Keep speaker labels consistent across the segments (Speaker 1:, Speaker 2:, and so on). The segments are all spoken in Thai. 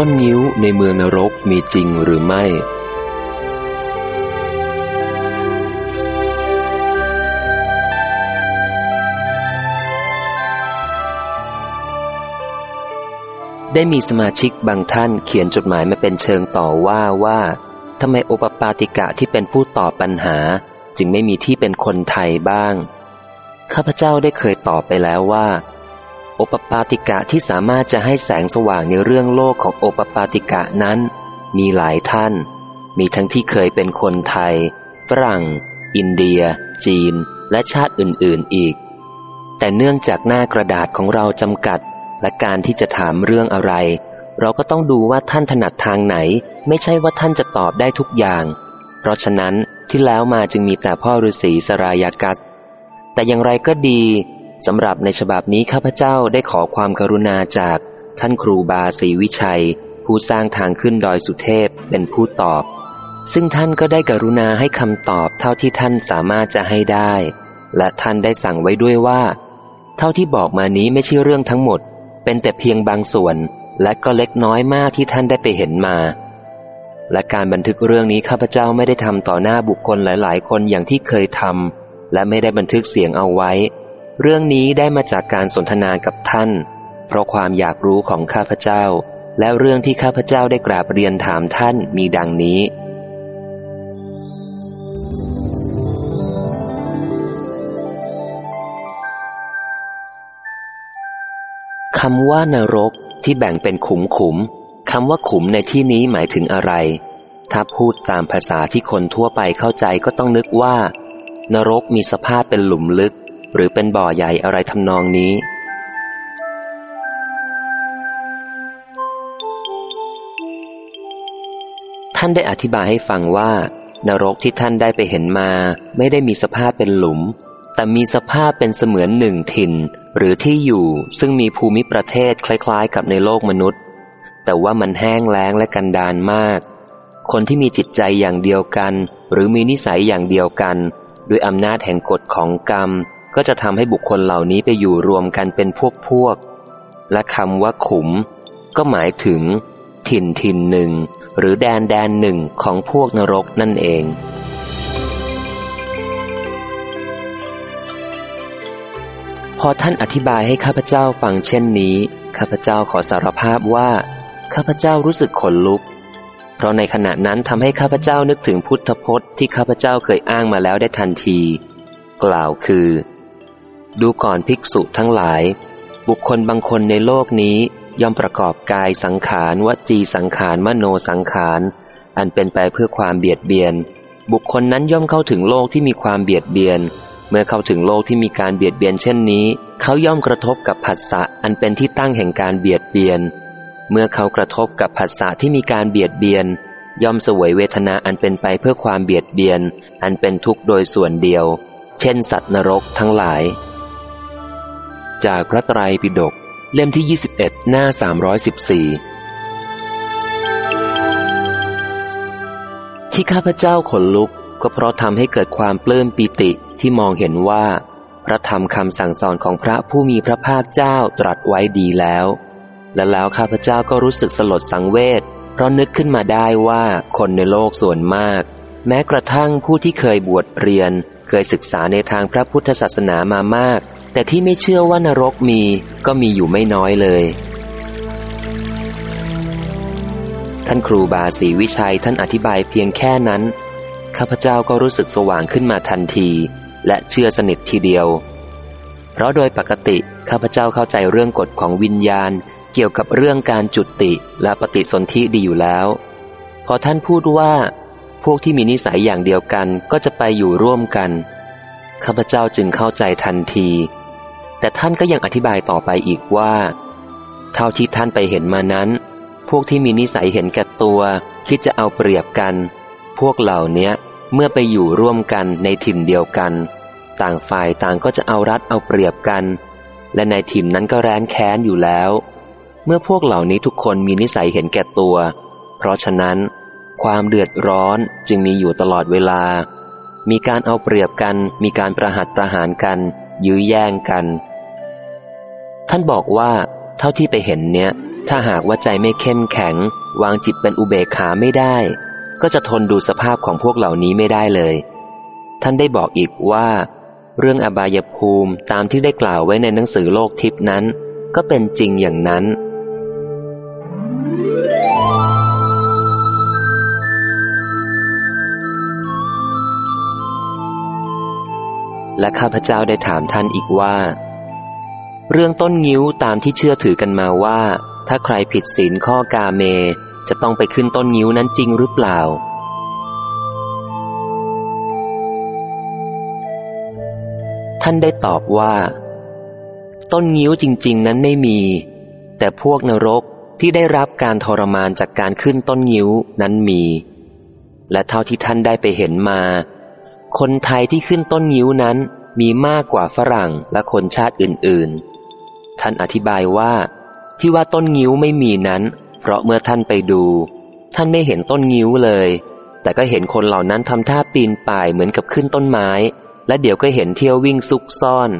Speaker 1: ต้นงิ้วในเมืองนรกมีจริงหรือไม่ ได้มีสมาชิกบางท่านเขียนจดหมายมาเป็นเชิงต่อว่าว่าทำไมโอปปาติกะที่เป็นผู้ตอบปัญหา จึงไม่มีที่เป็นคนไทยบ้าง ข้าพเจ้าได้เคยตอบไปแล้วว่า โอปปาติกะที่สามารถจะให้แสงสว่างในเรื่องโลกของโอปปาติกะนั้น มีหลายท่าน มีทั้งที่เคยเป็นคนไทย ฝรั่ง อินเดีย จีน และชาติอื่น ๆ อีก แต่เนื่องจากหน้ากระดาษของเราจำกัด และการที่จะถามเรื่องอะไร เราก็ต้องดูว่าท่านถนัดทางไหน ไม่ใช่ว่าท่านจะตอบได้ทุกอย่าง เพราะฉะนั้นที่แล้วมาจึงมีแต่พ่อฤาษีสรายากัสแต่อย่างไรก็ดี สำหรับในฉบับนี้ข้าพเจ้าได้ขอความกรุณาจากท่านครูบาศรีวิชัย ผู้สร้างทางขึ้นดอยสุเทพเป็นผู้ตอบ ซึ่งท่านก็ได้กรุณาให้คำตอบเท่าที่ท่านสามารถจะให้ได้ และท่านได้สั่งไว้ด้วยว่า เท่าที่บอกมานี้ไม่ใช่เรื่องทั้งหมด เป็นแต่เพียงบางส่วน และก็เล็กน้อยมากที่ท่านได้ไปเห็นมา และการบันทึกเรื่องนี้ข้าพเจ้าไม่ได้ทำต่อหน้าบุคคลหลาย ๆ คนอย่างที่เคยทำและไม่ได้บันทึกเสียงเอาไว้ เรื่องนี้ได้มาจากการสนทนากับท่าน เพราะความอยากรู้ของข้าพเจ้า และเรื่องที่ข้าพเจ้าได้กราบเรียนถามท่านมีดังนี้ คำว่านรกที่แบ่งเป็นขุมขุมคำว่าขุมในที่นี้หมายถึงอะไร ถ้าพูดตามภาษาที่คนทั่วไปเข้าใจก็ต้องนึกว่า นรกมีสภาพเป็นหลุมลึก หรือเป็นบ่อใหญ่อะไรทำนองนี้ ท่านได้อธิบายให้ฟังว่า นรกที่ท่านได้ไปเห็นมา ไม่ได้มีสภาพเป็นหลุม แต่มีสภาพเป็นเสมือนหนึ่งถิ่น หรือที่อยู่ซึ่งมีภูมิประเทศคล้าย ๆ กับในโลกมนุษย์ แต่ว่ามันแห้งแล้งและกันดานมาก คนที่มีจิตใจอย่างเดียวกัน หรือมีนิสัยอย่างเดียวกัน ด้วยอำนาจแห่งกฎของกรรม ก็จะทำให้บุคคลเหล่านี้ไปอยู่รวมกันเป็นพวกพวก และคำว่าขุม ก็หมายถึง ถิ่นถิ่นหนึ่ง หรือแดนแดนหนึ่งของพวกนรกนั่นเอง พอท่านอธิบายให้ข้าพเจ้าฟังเช่นนี้ ข้าพเจ้าขอสารภาพว่า ข้าพเจ้ารู้สึกขนลุก เพราะในขณะนั้นทำให้ข้าพเจ้านึกถึงพุทธพจน์ที่ข้าพเจ้าเคยอ้างมาแล้วได้ทันที กล่าวคือ ดูก่อนภิกษุทั้งหลาย บุคคลบางคนในโลกนี้ย่อมประกอบกายสังขารวจีสังขารมโนสังขาร อันเป็นไปเพื่อความเบียดเบียน บุคคลนั้นย่อมเข้าถึงโลกที่มีความเบียดเบียน เมื่อเข้าถึงโลกที่มีการเบียดเบียนเช่นนี้ เขาย่อมกระทบกับผัสสะอันเป็นที่ตั้งแห่งการเบียดเบียน เมื่อเขากระทบกับผัสสะที่มีการเบียดเบียน ย่อมสวยเวทนาอันเป็นไปเพื่อความเบียดเบียน อันเป็นทุกข์โดยส่วนเดียว เช่น สัตว์นรกทั้งหลาย จากพระไตรปิฎกเล่มที่ 21 หน้า 314 ที่ข้าพเจ้าขนลุกก็เพราะทำให้เกิดความปลื้มปิติที่มองเห็นว่า พระธรรมคำสั่งสอนของพระผู้มีพระภาคเจ้าตรัสไว้ดีแล้ว และแล้วข้าพเจ้าก็รู้สึกสลดสังเวชเพราะนึกขึ้นมาได้ว่าคนในโลกส่วนมาก แม้กระทั่งผู้ที่เคยบวชเรียน เคยศึกษาในทางพระพุทธศาสนามามาก แต่ที่ไม่เชื่อว่านรกมีก็มีอยู่ไม่น้อยเลย ท่านครูบาศรีวิชัยท่านอธิบายเพียงแค่นั้น ข้าพเจ้าก็รู้สึกสว่างขึ้นมาทันที และเชื่อสนิททีเดียว เพราะโดยปกติข้าพเจ้าเข้าใจเรื่องกฎของวิญญาณ เกี่ยวกับเรื่องการจุติและปฏิสนธิดีอยู่แล้ว พอท่านพูดว่า พวกที่มีนิสัยอย่างเดียวกันก็จะไปอยู่ร่วมกันข้าพเจ้าจึงเข้าใจทันที แต่ท่านก็ยังอธิบายต่อไปอีกว่า เท่าที่ท่านไปเห็นมานั้น พวกที่มีนิสัยเห็นแก่ตัวคิดจะเอาเปรียบกัน พวกเหล่านี้เมื่อไปอยู่ร่วมกันในถิ่นเดียวกัน ต่างฝ่ายต่างก็จะเอารัดเอาเปรียบกัน และในถิ่นนั้นก็แร้นแค้นอยู่แล้ว เมื่อพวกเหล่านี้ทุกคนมีนิสัยเห็นแก่ตัว เพราะฉะนั้น ความเดือดร้อนจึงมีอยู่ตลอดเวลา มีการเอาเปรียบกัน มีการประหัตประหารกัน ยื้อแย่งกัน ท่านบอกว่า เท่าที่ไปเห็นเนี้ย ถ้าหากว่าใจไม่เข้มแข็ง วางจิตเป็นอุเบกขาไม่ได้ ก็จะทนดูสภาพของพวกเหล่านี้ไม่ได้เลย ท่านได้บอกอีกว่า เรื่องอบายภูมิตามที่ได้กล่าวไว้ในหนังสือโลกทิพนั้น ก็เป็นจริงอย่างนั้นและข้าพเจ้าได้ถามท่านอีกว่า เรื่องต้นงิ้วตามที่เชื่อถือกันมาว่า ถ้าใครผิดศีลข้อกาเม จะต้องไปขึ้นต้นงิ้วนั้นจริงหรือเปล่า ท่านได้ตอบว่า ต้นงิ้วจริง ๆ นั้นไม่มี แต่พวกนรกที่ได้รับการทรมานจากการขึ้นต้นงิ้วนั้นมี และเท่าที่ท่านได้ไปเห็นมา คนไทยที่ขึ้นต้นงิ้วนั้นมีมากกว่าฝรั่งและคนชาติอื่นๆ ท่านอธิบายว่า ที่ว่าต้นงิ้วไม่มีนั้น เพราะเมื่อท่านไปดู ท่านไม่เห็นต้นงิ้วเลย แต่ก็เห็นคนเหล่านั้นทำท่าปีนป่ายเหมือนกับขึ้นต้นไม้ และเดี๋ยวก็เห็นเที่ยววิ่งซุกซ่อน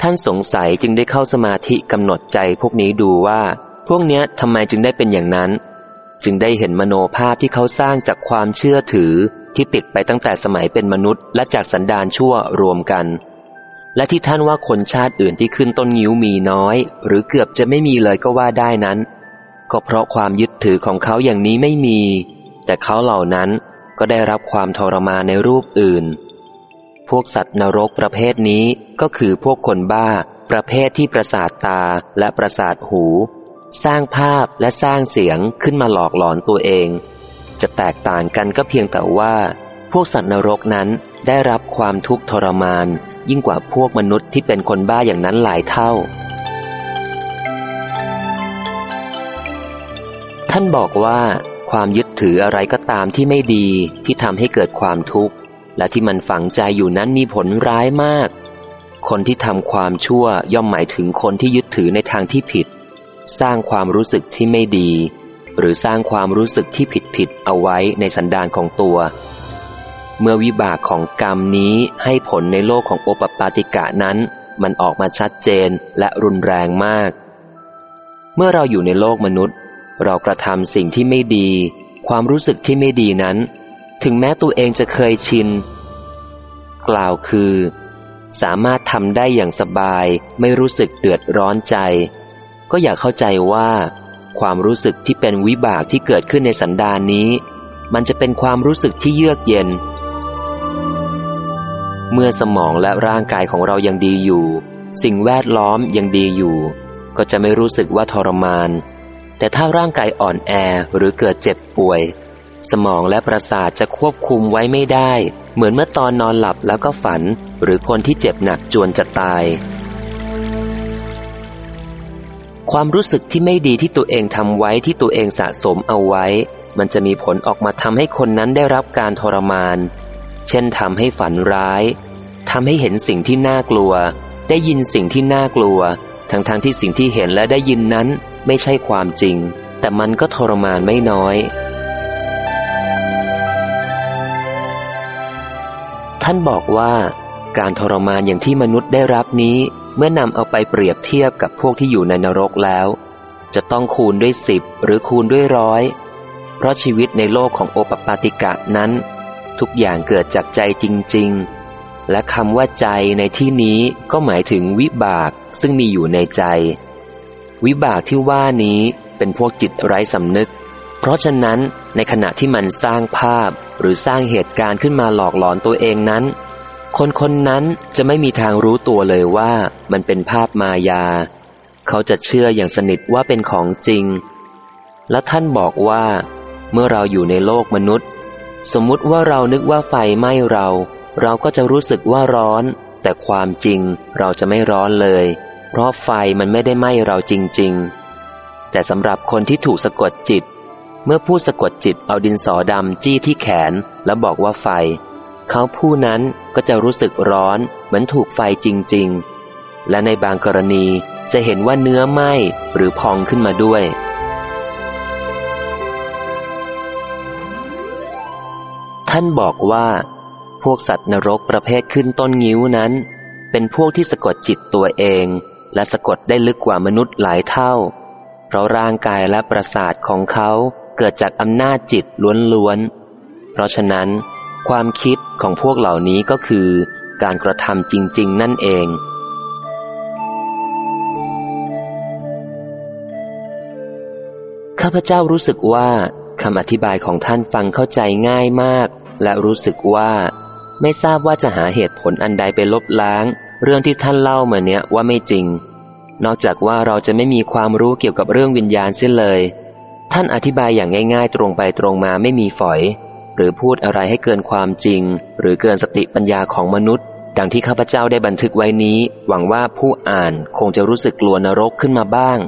Speaker 1: ท่านสงสัยจึงได้เข้าสมาธิกำหนดใจพวกนี้ดูว่า พวกเนี้ยทำไมจึงได้เป็นอย่างนั้น จึงได้เห็นมโนภาพที่เขาสร้างจากความเชื่อถือที่ติดไปตั้งแต่สมัยเป็นมนุษย์ และจากสันดานชั่วรวมกัน และที่ท่านว่าคนชาติอื่นที่ขึ้นต้นงิ้วมีน้อย หรือเกือบจะไม่มีเลยก็ว่าได้นั้น ก็เพราะความยึดถือของเขาอย่างนี้ไม่มี แต่เขาเหล่านั้นก็ได้รับความทรมานในรูปอื่น พวกสัตว์นรกประเภทนี้ก็คือพวกคนบ้า ประเภทที่ประสาทตาและประสาทหู สร้างภาพและสร้างเสียงขึ้นมาหลอกหลอนตัวเอง จะแตกต่างกันก็เพียงแต่ว่า พวกสัตว์นรกนั้น ได้รับความทุกข์ทรมาน ยิ่งกว่าพวกมนุษย์ที่เป็นคนบ้าอย่างนั้นหลายเท่า ท่านบอกว่า ความยึดถืออะไรก็ตามที่ไม่ดีที่ทำให้เกิดความทุกข์ และที่มันฝังใจอยู่นั้นมีผลร้ายมาก คนที่ทำความชั่วย่อมหมายถึงคนที่ยึดถือในทางที่ผิด สร้างความรู้สึกที่ไม่ดี หรือสร้างความรู้สึกที่ผิดผิดเอาไว้ในสันดานของตัว เมื่อวิบากของกรรมนี้ให้ผลในโลกของโอปปาติกะนั้น มันออกมาชัดเจนและรุนแรงมาก เมื่อเราอยู่ในโลกมนุษย์ เรากระทำสิ่งที่ไม่ดี ความรู้สึกที่ไม่ดีนั้น ถึงแม้ตัวเองจะเคยชิน กล่าวคือ สามารถทำได้อย่างสบายไม่รู้สึกเดือดร้อนใจ ก็อยากเข้าใจว่า ความรู้สึกที่เป็นวิบากที่เกิดขึ้นในสันดานนี้ มันจะเป็นความรู้สึกที่เยือกเย็น เมื่อสมองและร่างกายของเรายังดีอยู่ สิ่งแวดล้อมยังดีอยู่ ก็จะไม่รู้สึกว่าทรมาน แต่ถ้าร่างกายอ่อนแอหรือเกิดเจ็บป่วย สมองและประสาทจะควบคุมไว้ไม่ได้ เหมือนเมื่อตอนนอนหลับแล้วก็ฝัน หรือคนที่เจ็บหนักจวนจะตาย ความรู้สึกที่ไม่ดีที่ตัวเองทำไว้ที่ตัวเองสะสมเอาไว้ มันจะมีผลออกมาทำให้คนนั้นได้รับการทรมาน เช่นทำให้ฝันร้ายทำให้เห็นสิ่งที่น่ากลัว ได้ยินสิ่งที่น่ากลัว ทั้งๆทที่สิ่งที่เห็นและได้ยินนั้นไม่ใช่ความจริง แต่มันก็ทรมานไม่น้อย ท่านบอกว่าการทรมานอย่างที่มนุษย์ได้รับนี้ เมื่อนำเอาไปเปรียบเทียบกับพวกที่อยู่ในนรกแล้ว จะต้องคูณด้วยสิบหรือคูณด้วยร้อย เพราะชีวิตในโลกของโอปปาติกะนั้น ทุกอย่างเกิดจากใจจริง ๆ และคำว่าใจในที่นี้ก็หมายถึงวิบากซึ่งมีอยู่ในใจ วิบากที่ว่านี้เป็นพวกจิตไร้สำนึก เพราะฉะนั้นในขณะที่มันสร้างภาพหรือสร้างเหตุการณ์ขึ้นมาหลอกหลอนตัวเองนั้น คนคนนั้นจะไม่มีทางรู้ตัวเลยว่ามันเป็นภาพมายา เขาจะเชื่ออย่างสนิทว่าเป็นของจริง และท่านบอกว่า เมื่อเราอยู่ในโลกมนุษย์ สมมุติว่าเรานึกว่าไฟไหม้เรา เราก็จะรู้สึกว่าร้อน แต่ความจริงเราจะไม่ร้อนเลย เพราะไฟมันไม่ได้ไหม้เราจริง ๆ แต่สำหรับคนที่ถูกสะกดจิต เมื่อผู้สะกดจิตเอาดินสอดำจี้ที่แขนแล้วบอกว่าไฟ เขาผู้นั้นก็จะรู้สึกร้อนเหมือนถูกไฟจริง ๆ และในบางกรณีจะเห็นว่าเนื้อไหม้หรือพองขึ้นมาด้วย ท่านบอกว่า พวกสัตว์นรกประเภทขึ้นต้นงิ้วนั้น เป็นพวกที่สะกดจิตตัวเอง และสะกดได้ลึกกว่ามนุษย์หลายเท่า เพราะร่างกายและประสาทของเขาเกิดจากอำนาจจิตล้วนๆ เพราะฉะนั้น ความคิดของพวกเหล่านี้ก็คือ การกระทำจริง ๆ นั่นเองข้าพเจ้ารู้สึกว่าคำอธิบายของท่านฟังเข้าใจง่ายมาก และรู้สึกว่า ไม่ทราบว่าจะหาเหตุผลอันใดไปลบล้าง เรื่องที่ท่านเล่ามาเนี้ยว่าไม่จริง นอกจากว่าเราจะไม่มีความรู้เกี่ยวกับเรื่องวิญญาณเสียเลย ท่านอธิบายอย่างง่าย ๆ ตรงไปตรงมาไม่มีฝอย หรือพูดอะไรให้เกินความจริง หรือเกินสติปัญญาของมนุษย์ ดังที่ข้าพเจ้าได้บันทึกไว้นี้ หวังว่าผู้อ่านคงจะรู้สึกกลัวนรกขึ้นมาบ้าง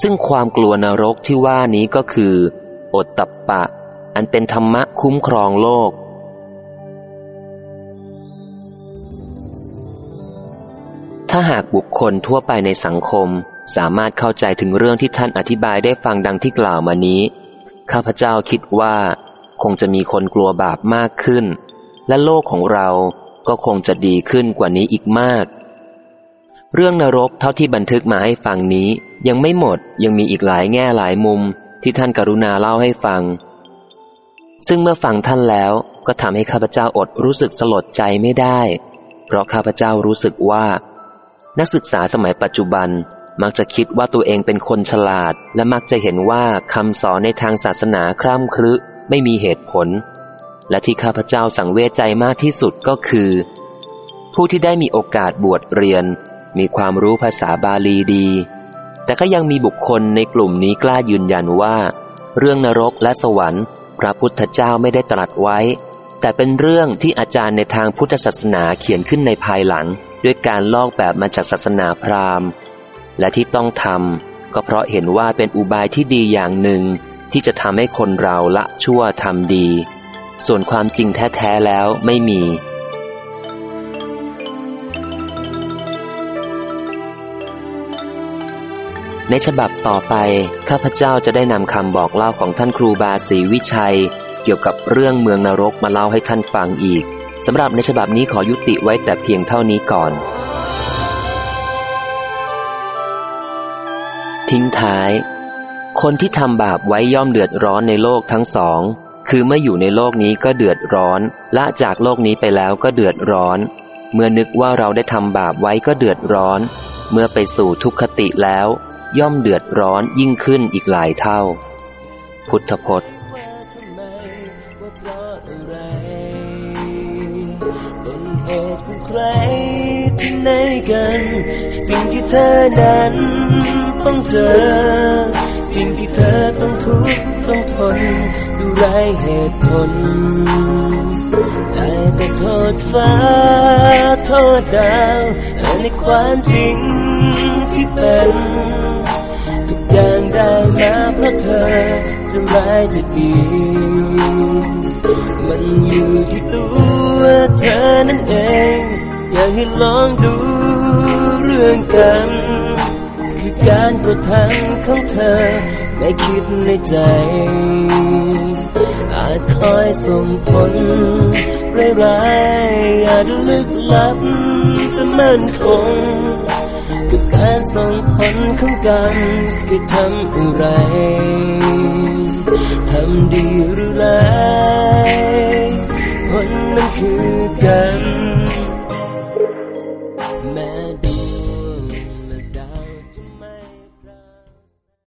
Speaker 1: ซึ่งความกลัวนรกที่ว่านี้ก็คืออดตับปะ อันเป็นธรรมะคุ้มครองโลก ถ้าหากบุคคลทั่วไปในสังคมสามารถเข้าใจถึงเรื่องที่ท่านอธิบายได้ฟังดังที่กล่าวมานี้ ข้าพเจ้าคิดว่า คงจะมีคนกลัวบาปมากขึ้น และโลกของเราก็คงจะดีขึ้นกว่านี้อีกมาก เรื่องนรกเท่าที่บันทึกมาให้ฟังนี้ ยังไม่หมดยังมีอีกหลายแง่หลายมุมที่ท่านกรุณาเล่าให้ฟัง ซึ่งเมื่อฟังท่านแล้วก็ทำให้ข้าพเจ้าอดรู้สึกสลดใจไม่ได้ เพราะข้าพเจ้ารู้สึกว่า นักศึกษาสมัยปัจจุบันมักจะคิดว่าตัวเองเป็นคนฉลาด และมักจะเห็นว่าคำสอนในทางศาสนาคร่ำครึไม่มีเหตุผล และที่ข้าพเจ้าสังเวชใจมากที่สุดก็คือ ผู้ที่ได้มีโอกาสบวชเรียน มีความรู้ภาษาบาลีดี แต่ก็ยังมีบุคคลในกลุ่มนี้กล้ายืนยันว่า เรื่องนรกและสวรรค์ พระพุทธเจ้าไม่ได้ตรัสไว้ แต่เป็นเรื่องที่อาจารย์ในทางพุทธศาสนาเขียนขึ้นในภายหลัง ด้วยการลอกแบบมาจากศาสนาพราหมณ์ และที่ต้องทำก็เพราะเห็นว่าเป็นอุบายที่ดีอย่างหนึ่ง ที่จะทำให้คนเราละชั่วทำดี ส่วนความจริงแท้ๆแล้วไม่มี ในฉบับต่อไป ข้าพเจ้าจะได้นำคำบอกเล่าของท่านครูบาศรีวิชัย เกี่ยวกับเรื่องเมืองนรกมาเล่าให้ท่านฟังอีกสำหรับในฉบับนี้ขอยุติไว้แต่เพียงเท่านี้ก่อน ทิ้งท้าย คนที่ทำบาปไว้ย่อมเดือดร้อนในโลกทั้งสอง คือเมื่ออยู่ในโลกนี้ก็เดือดร้อนละจากโลกนี้ไปแล้วก็เดือดร้อน เมื่อนึกว่าเราได้ทำบาปไว้ก็เดือดร้อน เมื่อไปสู่ทุกขติแล้ว ย่อมเดือดร้อนยิ่งขึ้นอีกหลายเท่า พุทธพจน์ที่ไหนกัน สิ่งที่เธอนั้นต้องเจอ สิ่งที่เธอต้องทุกข์ต้องทนดูไรเหตุผลได้แต่โทษฟ้าโทษดาวในความจริงที่เป็น อย่างได้มาเพราะเธอจะร้ายจะดีมันอยู่ที่ตัวเธอนั่นเอง อยากให้ลองดูเรื่องกัน คือการกระทำของเธอไม่คิดในใจ อาจคอยส่งผลร้ายๆอาจลึกลับแต่มันคง กับการส่งผลของกันคือทำอะไรทำดีหรือร้ายผลนั้นคือกัน